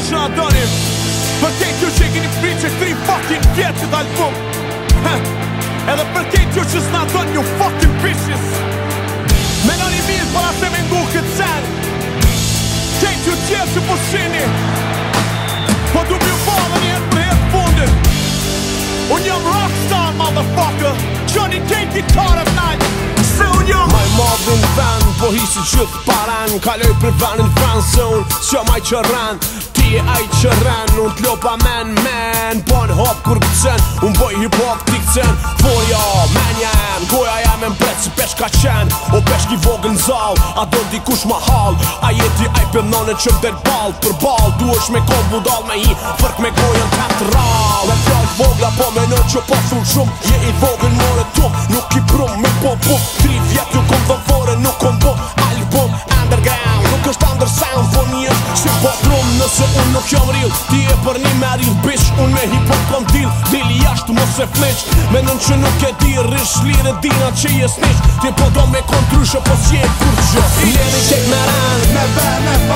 me që adonim Për te kjo që e gini pri që tri fucking vjetë të album Edhe për te kjo që s'na adon një fucking bitches Menon i mirë për atë me ngu këtë sen Te kjo tjerë që po shini Po du mjë falë një herë për herë fundin Unë jëmë rockstar, motherfucker Johnny Cake, guitar of night Ohi si gjithë paran Kaloj për vanin franë zonë Sjo maj që rranë Ti e aj që rranë Nuk t'lo pa men, men Po hip-hop kur të Unë bëj hip-hop t'i këtën Po menja men jenë Goja jenë me mbretë si pesh ka qenë O pesh ki vogën në zalë A do t'i kush ma halë A jeti aj për nënë që vderë balë Për balë Du është me kohë budalë me i Fërk me gojën të të rralë Dhe pjallë të po me në që po shumë shumë Je i vogën more mërë Nuk i prumë me po po Tri vjetë ju kom dhe vore Nuk kom bo po. nuk jam real, ti e për një me real bitch Unë me hipot pëm dil, dil i ashtë mos e fleq Me nën që nuk e di rish, lirë dina që jes nish Ti po do me kontrushë, po si e kur që Lirë qek me ranë, me bërë, me bërë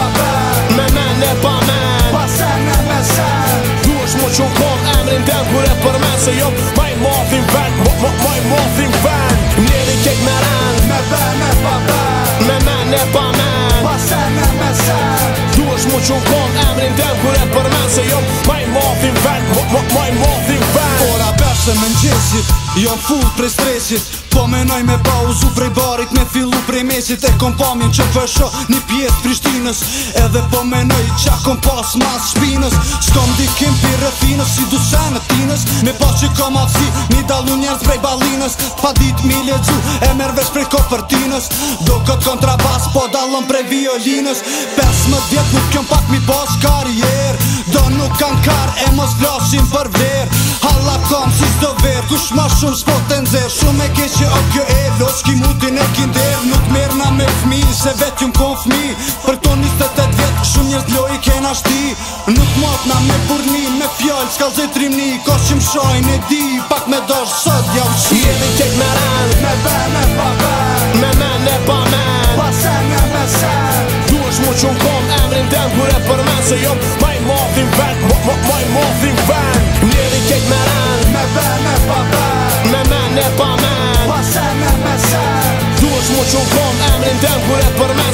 që më kongë Emrin dem kër e për men se jom Maj më afim vend, maj më afim vend Kora përse me në gjesit Jom full pre stresit Po menoj me pa uzu vrej barit Me fillu prej mesit e kompamin Që fësho një pjetë prishtinës Edhe po menoj qa kompas mas shpinës S'tom dikim për rëfinës Si dusenë t'inës Me pa që kom atësi Një dalu njerës prej balinës Pa dit mi ledzu E mervesh prej kofërtinës Do këtë kontrabas Po dalon prej violinës Pes më djetë nuk kjom pak mi pas karjer Do nuk kan kar E mos vlasim për vler Halla kom si s'do ver Kush ma shumë s'po të Shumë e kesh që o kjo e dhe o mutin e kinder Nuk merna me fmi, se vet ju fmi Për ton 28 vjet, shumë njës dlo i kena shti Nuk matna me burni, me fjall, s'ka zetrim ni Ka që mshaj e di, pak me dorë sot jam qi Jemi qek me ran, me bërë, me pa me bërë, me bërë, me bërë, me me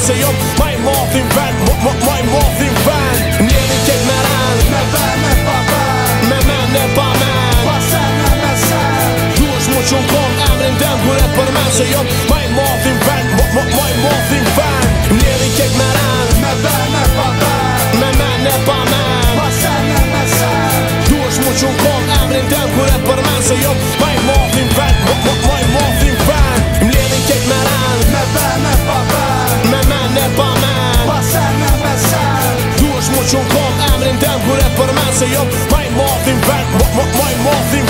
så jag my Marvin Van, mein Marvin Van me med han man, näppa man Hur smått som kom, även den går rätt på det man Så jag My Marvin Van, mein Marvin Damn good at but I'm answer yo My morphing back, my, my,